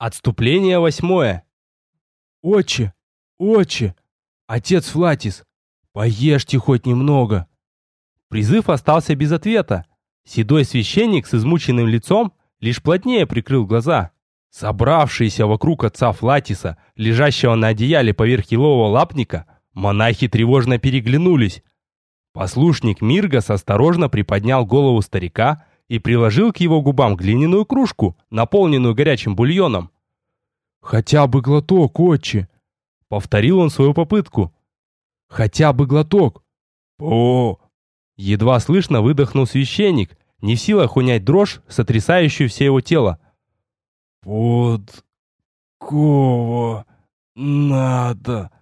Отступление восьмое. «Отче! Отче! Отец Флатис! Поешьте хоть немного!» Призыв остался без ответа. Седой священник с измученным лицом лишь плотнее прикрыл глаза. Собравшиеся вокруг отца Флатиса, лежащего на одеяле поверх елового лапника, монахи тревожно переглянулись. Послушник Миргас осторожно приподнял голову старика и приложил к его губам глиняную кружку, наполненную горячим бульоном. «Хотя бы глоток, отче!» Повторил он свою попытку. «Хотя бы глоток!» «О!» Едва слышно выдохнул священник, не в силах унять дрожь, сотрясающую все его тело. «Под кого надо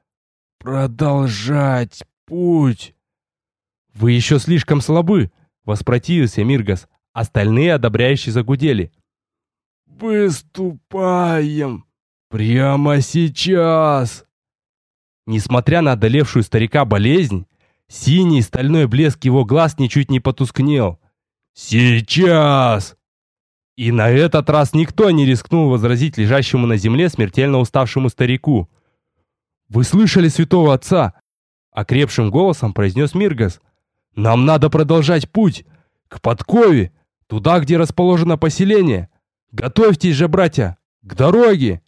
продолжать путь?» «Вы еще слишком слабы!» — воспротивился Миргас. Остальные одобряющие загудели. «Выступаем прямо сейчас!» Несмотря на одолевшую старика болезнь, синий стальной блеск его глаз ничуть не потускнел. «Сейчас!» И на этот раз никто не рискнул возразить лежащему на земле смертельно уставшему старику. «Вы слышали святого отца?» Окрепшим голосом произнес Миргас. «Нам надо продолжать путь! К подкове! Туда, где расположено поселение! Готовьтесь же, братья! К дороге!»